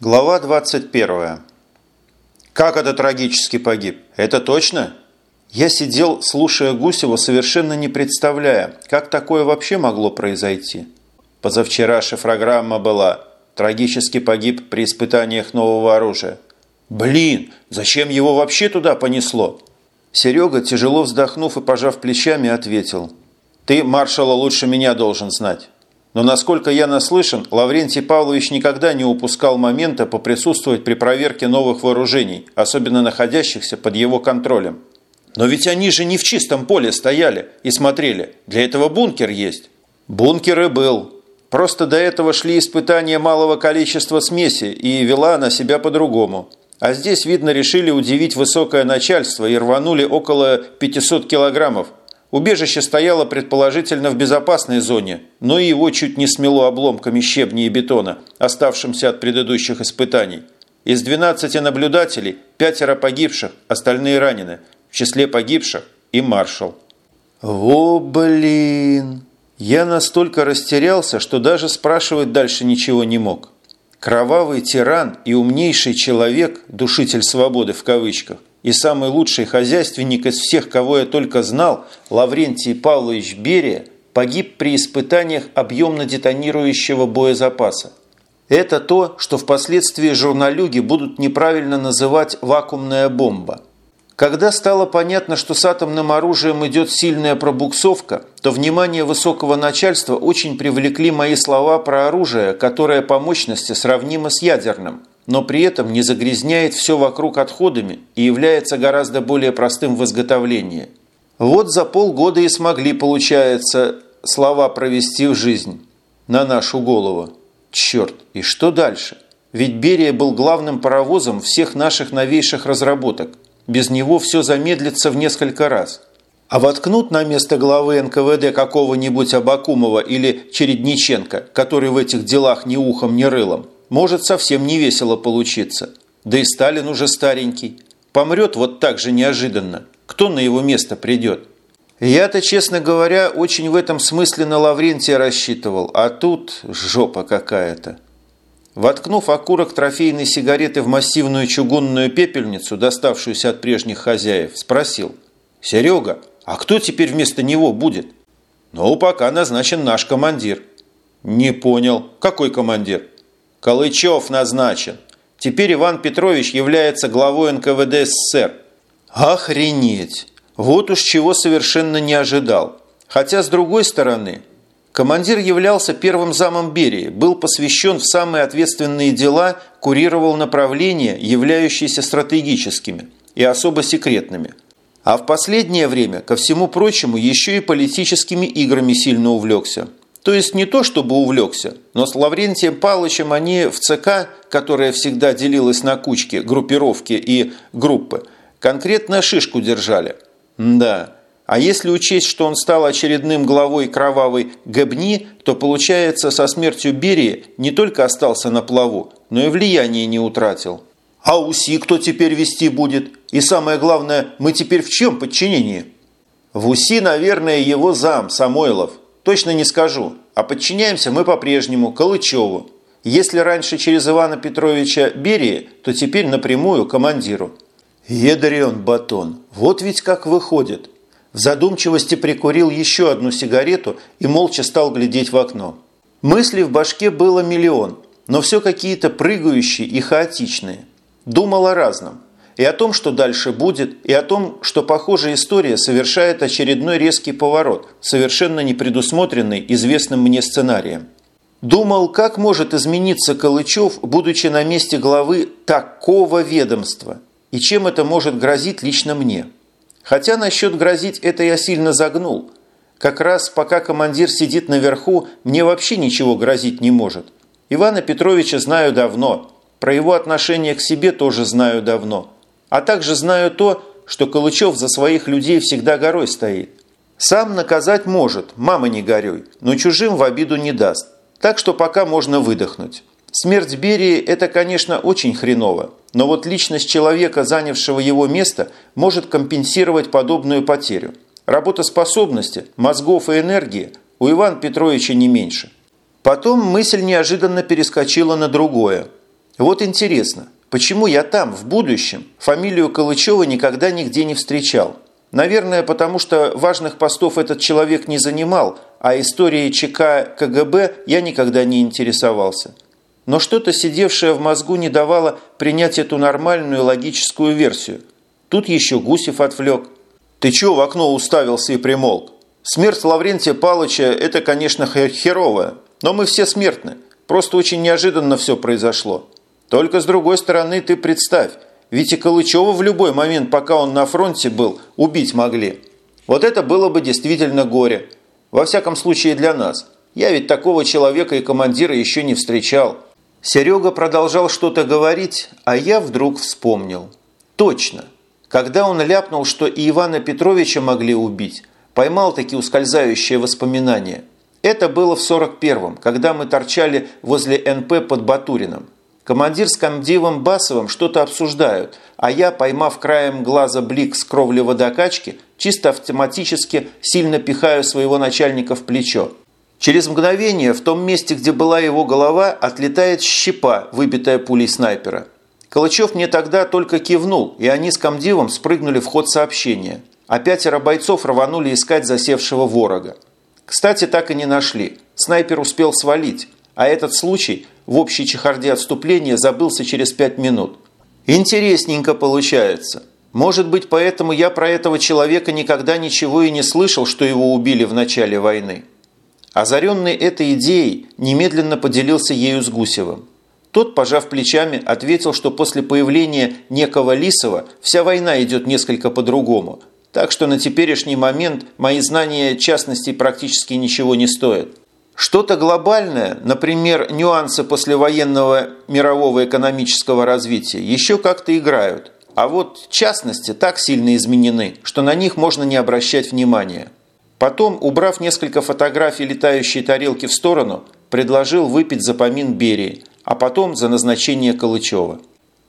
Глава 21. Как это трагически погиб? Это точно? Я сидел, слушая Гусева, совершенно не представляя, как такое вообще могло произойти. Позавчера шифрограмма была «Трагически погиб при испытаниях нового оружия». Блин, зачем его вообще туда понесло? Серега, тяжело вздохнув и пожав плечами, ответил. «Ты маршала лучше меня должен знать. Но, насколько я наслышан, Лаврентий Павлович никогда не упускал момента поприсутствовать при проверке новых вооружений, особенно находящихся под его контролем. Но ведь они же не в чистом поле стояли и смотрели. Для этого бункер есть. Бункер и был. Просто до этого шли испытания малого количества смеси, и вела она себя по-другому. А здесь, видно, решили удивить высокое начальство и рванули около 500 килограммов, Убежище стояло предположительно в безопасной зоне, но и его чуть не смело обломками щебня и бетона, оставшимся от предыдущих испытаний. Из 12 наблюдателей пятеро погибших, остальные ранены. В числе погибших и маршал. О, блин! Я настолько растерялся, что даже спрашивать дальше ничего не мог. Кровавый тиран и умнейший человек, душитель свободы в кавычках, и самый лучший хозяйственник из всех, кого я только знал, Лаврентий Павлович Берия, погиб при испытаниях объемно-детонирующего боезапаса. Это то, что впоследствии журналюги будут неправильно называть «вакуумная бомба». Когда стало понятно, что с атомным оружием идет сильная пробуксовка, то внимание высокого начальства очень привлекли мои слова про оружие, которое по мощности сравнимо с ядерным – но при этом не загрязняет все вокруг отходами и является гораздо более простым в изготовлении. Вот за полгода и смогли, получается, слова провести в жизнь. На нашу голову. Черт, и что дальше? Ведь Берия был главным паровозом всех наших новейших разработок. Без него все замедлится в несколько раз. А воткнут на место главы НКВД какого-нибудь Абакумова или Чередниченко, который в этих делах ни ухом, ни рылом – может совсем не весело получиться. Да и Сталин уже старенький. Помрет вот так же неожиданно. Кто на его место придет? Я-то, честно говоря, очень в этом смысле на Лаврентия рассчитывал, а тут жопа какая-то. Воткнув окурок трофейной сигареты в массивную чугунную пепельницу, доставшуюся от прежних хозяев, спросил. «Серега, а кто теперь вместо него будет?» «Ну, пока назначен наш командир». «Не понял. Какой командир?» Калычев назначен. Теперь Иван Петрович является главой НКВД СССР. Охренеть! Вот уж чего совершенно не ожидал. Хотя, с другой стороны, командир являлся первым замом Берии, был посвящен в самые ответственные дела, курировал направления, являющиеся стратегическими и особо секретными. А в последнее время, ко всему прочему, еще и политическими играми сильно увлекся – то есть не то, чтобы увлекся, но с Лаврентием Павловичем они в ЦК, которая всегда делилась на кучки, группировки и группы, конкретно шишку держали. Да, а если учесть, что он стал очередным главой кровавой ГБНИ, то получается, со смертью Берии не только остался на плаву, но и влияние не утратил. А УСИ кто теперь вести будет? И самое главное, мы теперь в чем подчинении? В УСИ, наверное, его зам, Самойлов – Точно не скажу, а подчиняемся мы по-прежнему Калычеву. Если раньше через Ивана Петровича Берии, то теперь напрямую командиру. Едрен батон, вот ведь как выходит. В задумчивости прикурил еще одну сигарету и молча стал глядеть в окно. Мыслей в башке было миллион, но все какие-то прыгающие и хаотичные. Думал о разном и о том, что дальше будет, и о том, что похожая история совершает очередной резкий поворот, совершенно не предусмотренный известным мне сценарием. Думал, как может измениться Калычев, будучи на месте главы такого ведомства, и чем это может грозить лично мне. Хотя насчет грозить это я сильно загнул. Как раз пока командир сидит наверху, мне вообще ничего грозить не может. Ивана Петровича знаю давно, про его отношение к себе тоже знаю давно – а также знаю то, что Калычев за своих людей всегда горой стоит. Сам наказать может, мама не горюй, но чужим в обиду не даст. Так что пока можно выдохнуть. Смерть Берии – это, конечно, очень хреново, но вот личность человека, занявшего его место, может компенсировать подобную потерю. Работоспособности, мозгов и энергии у Ивана Петровича не меньше. Потом мысль неожиданно перескочила на другое – Вот интересно, почему я там, в будущем, фамилию Калычева никогда нигде не встречал? Наверное, потому что важных постов этот человек не занимал, а историей ЧК КГБ я никогда не интересовался. Но что-то сидевшее в мозгу не давало принять эту нормальную логическую версию. Тут еще Гусев отвлек. «Ты чего в окно уставился и примолк? Смерть Лаврентия Палыча – это, конечно, херовая, но мы все смертны. Просто очень неожиданно все произошло. Только с другой стороны ты представь, ведь и Калычева в любой момент, пока он на фронте был, убить могли. Вот это было бы действительно горе. Во всяком случае для нас. Я ведь такого человека и командира еще не встречал. Серега продолжал что-то говорить, а я вдруг вспомнил. Точно. Когда он ляпнул, что и Ивана Петровича могли убить, поймал такие ускользающие воспоминания. Это было в 41-м, когда мы торчали возле НП под Батурином. Командир с комдивом Басовым что-то обсуждают, а я, поймав краем глаза блик с кровли водокачки, чисто автоматически сильно пихаю своего начальника в плечо. Через мгновение в том месте, где была его голова, отлетает щепа, выбитая пулей снайпера. Калычев мне тогда только кивнул, и они с комдивом спрыгнули в ход сообщения. А пятеро бойцов рванули искать засевшего ворога. Кстати, так и не нашли. Снайпер успел свалить, а этот случай в общей чехарде отступления забылся через пять минут. Интересненько получается. Может быть, поэтому я про этого человека никогда ничего и не слышал, что его убили в начале войны. Озаренный этой идеей, немедленно поделился ею с Гусевым. Тот, пожав плечами, ответил, что после появления некого Лисова вся война идет несколько по-другому, так что на теперешний момент мои знания частностей практически ничего не стоят. Что-то глобальное, например, нюансы послевоенного мирового экономического развития, еще как-то играют. А вот частности так сильно изменены, что на них можно не обращать внимания. Потом, убрав несколько фотографий летающей тарелки в сторону, предложил выпить за помин Берии, а потом за назначение Калычева.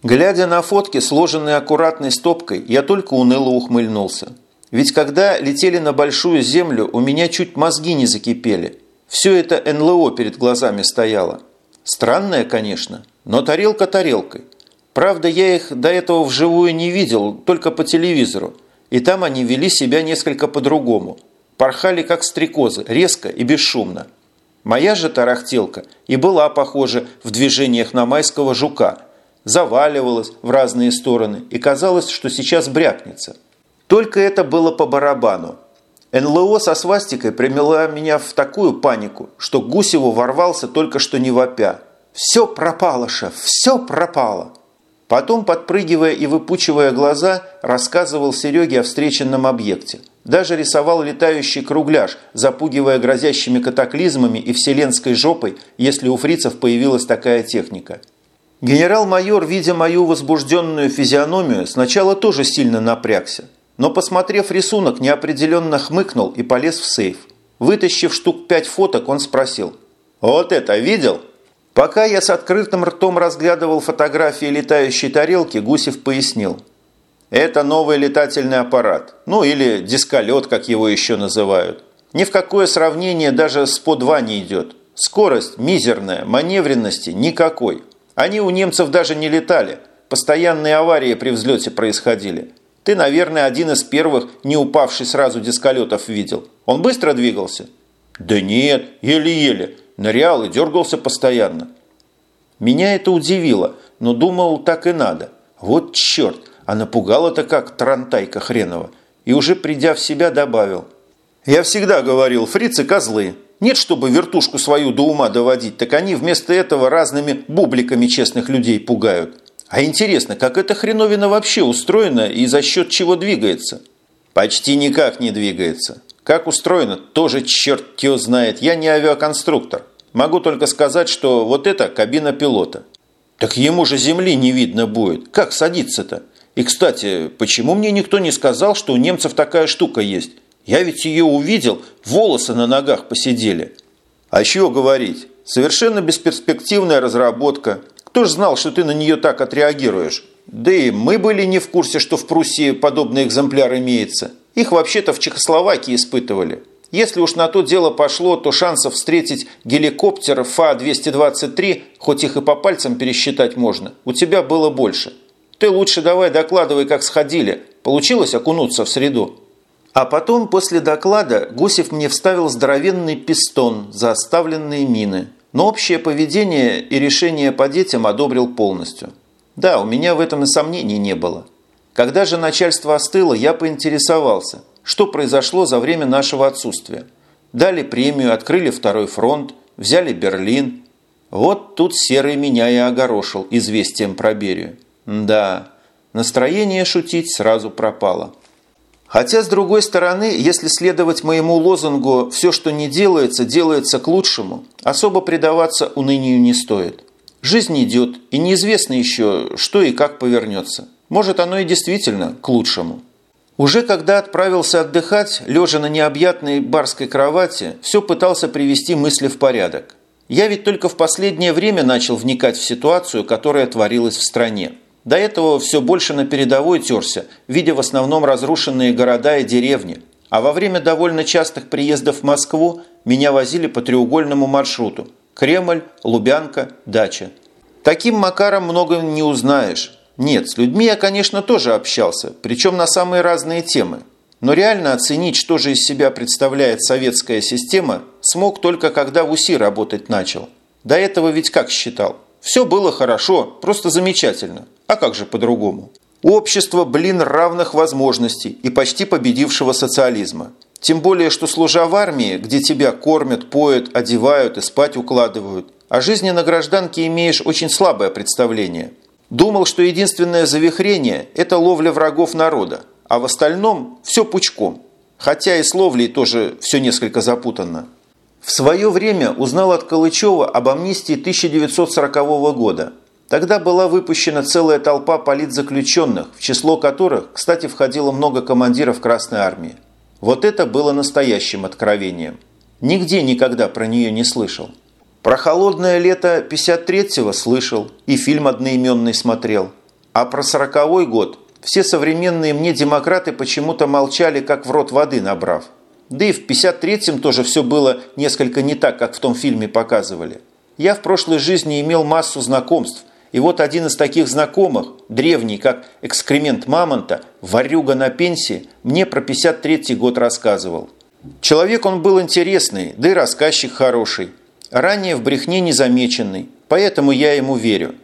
Глядя на фотки, сложенные аккуратной стопкой, я только уныло ухмыльнулся. Ведь когда летели на большую землю, у меня чуть мозги не закипели. Все это НЛО перед глазами стояло. Странное, конечно, но тарелка тарелкой. Правда, я их до этого вживую не видел, только по телевизору. И там они вели себя несколько по-другому – порхали как стрекозы, резко и бесшумно. Моя же тарахтелка и была похожа в движениях на майского жука, заваливалась в разные стороны и казалось, что сейчас брякнется. Только это было по барабану. НЛО со свастикой примела меня в такую панику, что Гусеву ворвался только что не вопя. «Все пропало, шеф, все пропало!» Потом, подпрыгивая и выпучивая глаза, рассказывал Сереге о встреченном объекте. Даже рисовал летающий кругляш, запугивая грозящими катаклизмами и вселенской жопой, если у фрицев появилась такая техника. Генерал-майор, видя мою возбужденную физиономию, сначала тоже сильно напрягся. Но, посмотрев рисунок, неопределенно хмыкнул и полез в сейф. Вытащив штук пять фоток, он спросил. «Вот это видел?» Пока я с открытым ртом разглядывал фотографии летающей тарелки, Гусев пояснил. Это новый летательный аппарат, ну или дисколет, как его еще называют. Ни в какое сравнение даже с ПО-2 не идет. Скорость мизерная, маневренности никакой. Они у немцев даже не летали. Постоянные аварии при взлете происходили. Ты, наверное, один из первых, не упавший сразу дисколетов, видел. Он быстро двигался? Да нет, еле-еле нырял и дергался постоянно. Меня это удивило, но думал, так и надо. Вот черт, а напугало-то как трантайка хренова. И уже придя в себя добавил. Я всегда говорил, фрицы козлы. Нет, чтобы вертушку свою до ума доводить, так они вместо этого разными бубликами честных людей пугают. А интересно, как эта хреновина вообще устроена и за счет чего двигается? Почти никак не двигается. Как устроено, тоже черт его знает. Я не авиаконструктор. Могу только сказать, что вот это кабина пилота. Так ему же земли не видно будет. Как садиться-то? И, кстати, почему мне никто не сказал, что у немцев такая штука есть? Я ведь ее увидел, волосы на ногах посидели. А чего говорить? Совершенно бесперспективная разработка. Кто ж знал, что ты на нее так отреагируешь? Да и мы были не в курсе, что в Пруссии подобный экземпляр имеется. Их вообще-то в Чехословакии испытывали. Если уж на то дело пошло, то шансов встретить геликоптер ФА-223, хоть их и по пальцам пересчитать можно, у тебя было больше. Ты лучше давай докладывай, как сходили. Получилось окунуться в среду?» А потом, после доклада, Гусев мне вставил здоровенный пистон за оставленные мины. Но общее поведение и решение по детям одобрил полностью. Да, у меня в этом и сомнений не было. Когда же начальство остыло, я поинтересовался, что произошло за время нашего отсутствия. Дали премию, открыли второй фронт, взяли Берлин. Вот тут Серый меня и огорошил известием про Берию. Да, настроение шутить сразу пропало. Хотя, с другой стороны, если следовать моему лозунгу «все, что не делается, делается к лучшему», особо предаваться унынию не стоит. Жизнь идет, и неизвестно еще, что и как повернется. Может, оно и действительно к лучшему. Уже когда отправился отдыхать, лежа на необъятной барской кровати, все пытался привести мысли в порядок. Я ведь только в последнее время начал вникать в ситуацию, которая творилась в стране. До этого все больше на передовой терся, видя в основном разрушенные города и деревни. А во время довольно частых приездов в Москву меня возили по треугольному маршруту – Кремль, Лубянка, дача. Таким макаром много не узнаешь. Нет, с людьми я, конечно, тоже общался, причем на самые разные темы. Но реально оценить, что же из себя представляет советская система, смог только когда в УСИ работать начал. До этого ведь как считал? Все было хорошо, просто замечательно. А как же по-другому? Общество, блин, равных возможностей и почти победившего социализма. Тем более, что служа в армии, где тебя кормят, поют, одевают и спать укладывают, о жизни на гражданке имеешь очень слабое представление. Думал, что единственное завихрение – это ловля врагов народа, а в остальном все пучком. Хотя и с ловлей тоже все несколько запутанно. В свое время узнал от Калычева об амнистии 1940 года – Тогда была выпущена целая толпа политзаключенных, в число которых, кстати, входило много командиров Красной Армии. Вот это было настоящим откровением. Нигде никогда про нее не слышал. Про холодное лето 53-го слышал и фильм одноименный смотрел. А про 40-й год все современные мне демократы почему-то молчали, как в рот воды набрав. Да и в 53-м тоже все было несколько не так, как в том фильме показывали. Я в прошлой жизни имел массу знакомств, и вот один из таких знакомых, древний, как экскремент мамонта, варюга на пенсии, мне про 53-й год рассказывал. Человек он был интересный, да и рассказчик хороший. Ранее в брехне незамеченный, поэтому я ему верю.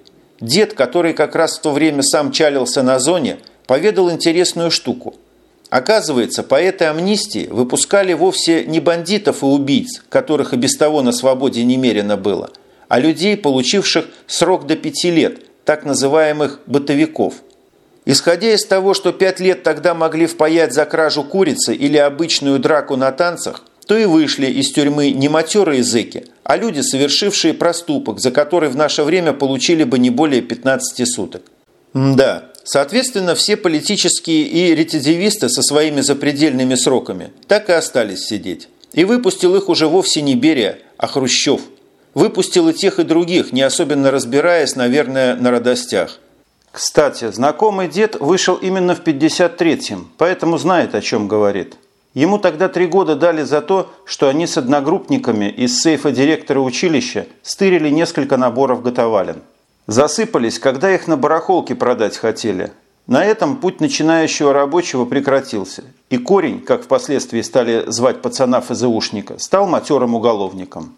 Дед, который как раз в то время сам чалился на зоне, поведал интересную штуку. Оказывается, по этой амнистии выпускали вовсе не бандитов и убийц, которых и без того на свободе немерено было – а людей, получивших срок до пяти лет, так называемых «бытовиков». Исходя из того, что пять лет тогда могли впаять за кражу курицы или обычную драку на танцах, то и вышли из тюрьмы не матерые зэки, а люди, совершившие проступок, за который в наше время получили бы не более 15 суток. Да, соответственно, все политические и рецидивисты со своими запредельными сроками так и остались сидеть. И выпустил их уже вовсе не Берия, а Хрущев – Выпустил и тех, и других, не особенно разбираясь, наверное, на радостях. Кстати, знакомый дед вышел именно в 53-м, поэтому знает, о чем говорит. Ему тогда три года дали за то, что они с одногруппниками из сейфа директора училища стырили несколько наборов готовален. Засыпались, когда их на барахолке продать хотели. На этом путь начинающего рабочего прекратился, и корень, как впоследствии стали звать пацана ФЗУшника, стал матерым уголовником.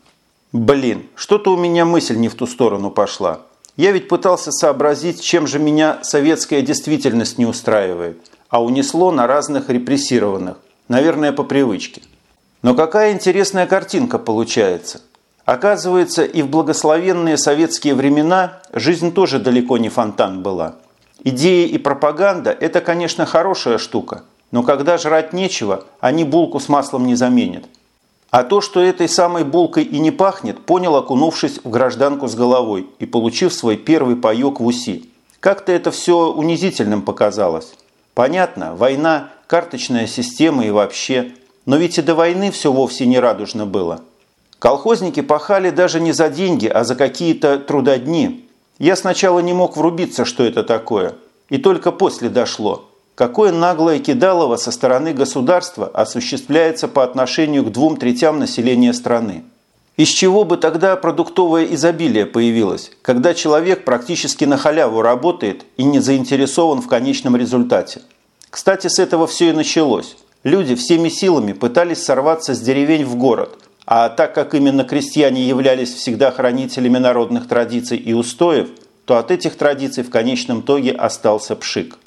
Блин, что-то у меня мысль не в ту сторону пошла. Я ведь пытался сообразить, чем же меня советская действительность не устраивает, а унесло на разных репрессированных, наверное, по привычке. Но какая интересная картинка получается. Оказывается, и в благословенные советские времена жизнь тоже далеко не фонтан была. Идеи и пропаганда – это, конечно, хорошая штука, но когда жрать нечего, они булку с маслом не заменят. А то, что этой самой булкой и не пахнет, понял, окунувшись в гражданку с головой и получив свой первый паёк в УСИ. Как-то это все унизительным показалось. Понятно, война, карточная система и вообще. Но ведь и до войны все вовсе не радужно было. Колхозники пахали даже не за деньги, а за какие-то трудодни. Я сначала не мог врубиться, что это такое. И только после дошло. Какое наглое кидалово со стороны государства осуществляется по отношению к двум третям населения страны. Из чего бы тогда продуктовое изобилие появилось, когда человек практически на халяву работает и не заинтересован в конечном результате? Кстати, с этого все и началось. Люди всеми силами пытались сорваться с деревень в город, а так как именно крестьяне являлись всегда хранителями народных традиций и устоев, то от этих традиций в конечном итоге остался пшик.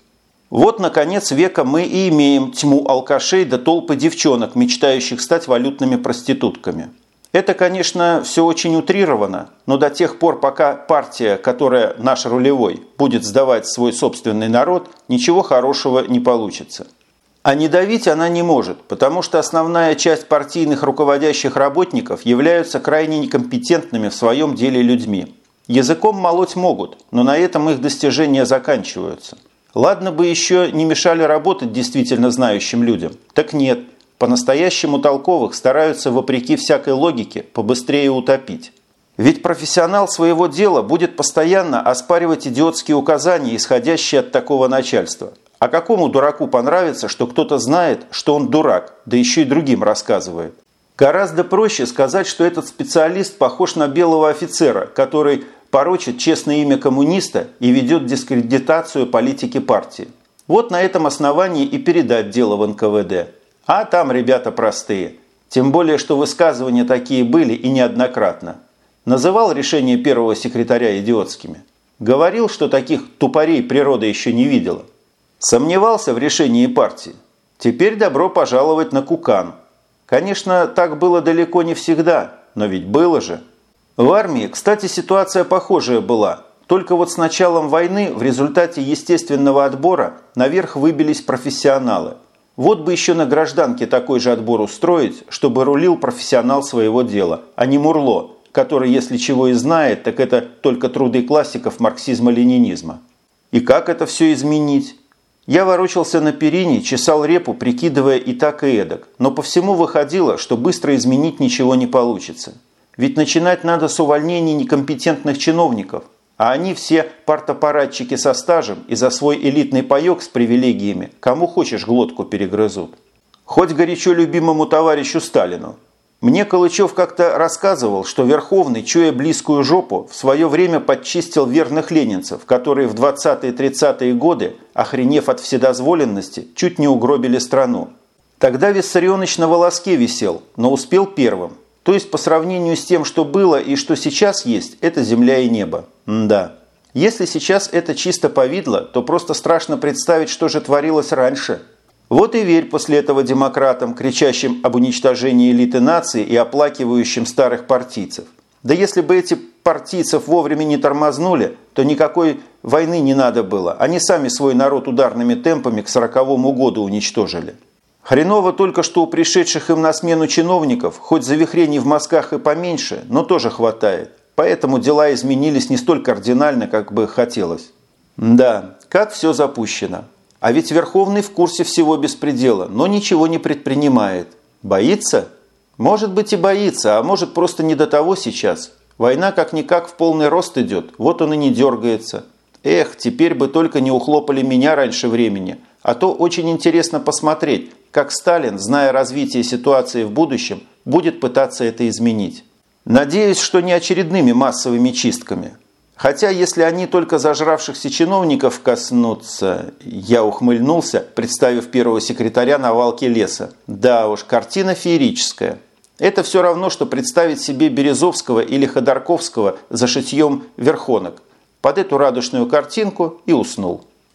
Вот, наконец, века мы и имеем тьму алкашей да толпы девчонок, мечтающих стать валютными проститутками. Это, конечно, все очень утрировано, но до тех пор, пока партия, которая наш рулевой, будет сдавать свой собственный народ, ничего хорошего не получится. А не давить она не может, потому что основная часть партийных руководящих работников являются крайне некомпетентными в своем деле людьми. Языком молоть могут, но на этом их достижения заканчиваются. Ладно бы еще не мешали работать действительно знающим людям. Так нет – по-настоящему толковых стараются, вопреки всякой логике, побыстрее утопить. Ведь профессионал своего дела будет постоянно оспаривать идиотские указания, исходящие от такого начальства. А какому дураку понравится, что кто-то знает, что он дурак, да еще и другим рассказывает? Гораздо проще сказать, что этот специалист похож на белого офицера, который порочит честное имя коммуниста и ведет дискредитацию политики партии. Вот на этом основании и передать дело в НКВД. А там ребята простые. Тем более, что высказывания такие были и неоднократно. Называл решение первого секретаря идиотскими. Говорил, что таких тупорей природа еще не видела. Сомневался в решении партии. Теперь добро пожаловать на Кукан. Конечно, так было далеко не всегда, но ведь было же. В армии, кстати, ситуация похожая была. Только вот с началом войны в результате естественного отбора наверх выбились профессионалы – вот бы еще на гражданке такой же отбор устроить, чтобы рулил профессионал своего дела, а не Мурло, который, если чего и знает, так это только труды классиков марксизма-ленинизма. И как это все изменить? Я ворочался на перине, чесал репу, прикидывая и так, и эдак, но по всему выходило, что быстро изменить ничего не получится. Ведь начинать надо с увольнения некомпетентных чиновников – а они все партапаратчики со стажем и за свой элитный паёк с привилегиями кому хочешь глотку перегрызут. Хоть горячо любимому товарищу Сталину. Мне Калычев как-то рассказывал, что Верховный, чуя близкую жопу, в свое время подчистил верных ленинцев, которые в 20-30-е годы, охренев от вседозволенности, чуть не угробили страну. Тогда Виссарионович на волоске висел, но успел первым. То есть по сравнению с тем, что было и что сейчас есть, это земля и небо. Да. Если сейчас это чисто повидло, то просто страшно представить, что же творилось раньше. Вот и верь после этого демократам, кричащим об уничтожении элиты нации и оплакивающим старых партийцев. Да если бы эти партийцев вовремя не тормознули, то никакой войны не надо было. Они сами свой народ ударными темпами к сороковому году уничтожили. Хреново только, что у пришедших им на смену чиновников хоть завихрений в мозгах и поменьше, но тоже хватает. Поэтому дела изменились не столь кардинально, как бы хотелось. Да, как все запущено. А ведь Верховный в курсе всего беспредела, но ничего не предпринимает. Боится? Может быть и боится, а может просто не до того сейчас. Война как-никак в полный рост идет, вот он и не дергается. Эх, теперь бы только не ухлопали меня раньше времени, а то очень интересно посмотреть, как Сталин, зная развитие ситуации в будущем, будет пытаться это изменить. Надеюсь, что не очередными массовыми чистками. Хотя, если они только зажравшихся чиновников коснутся... Я ухмыльнулся, представив первого секретаря на валке леса. Да уж, картина феерическая. Это все равно, что представить себе Березовского или Ходорковского за шитьем верхонок. Под эту радужную картинку и уснул.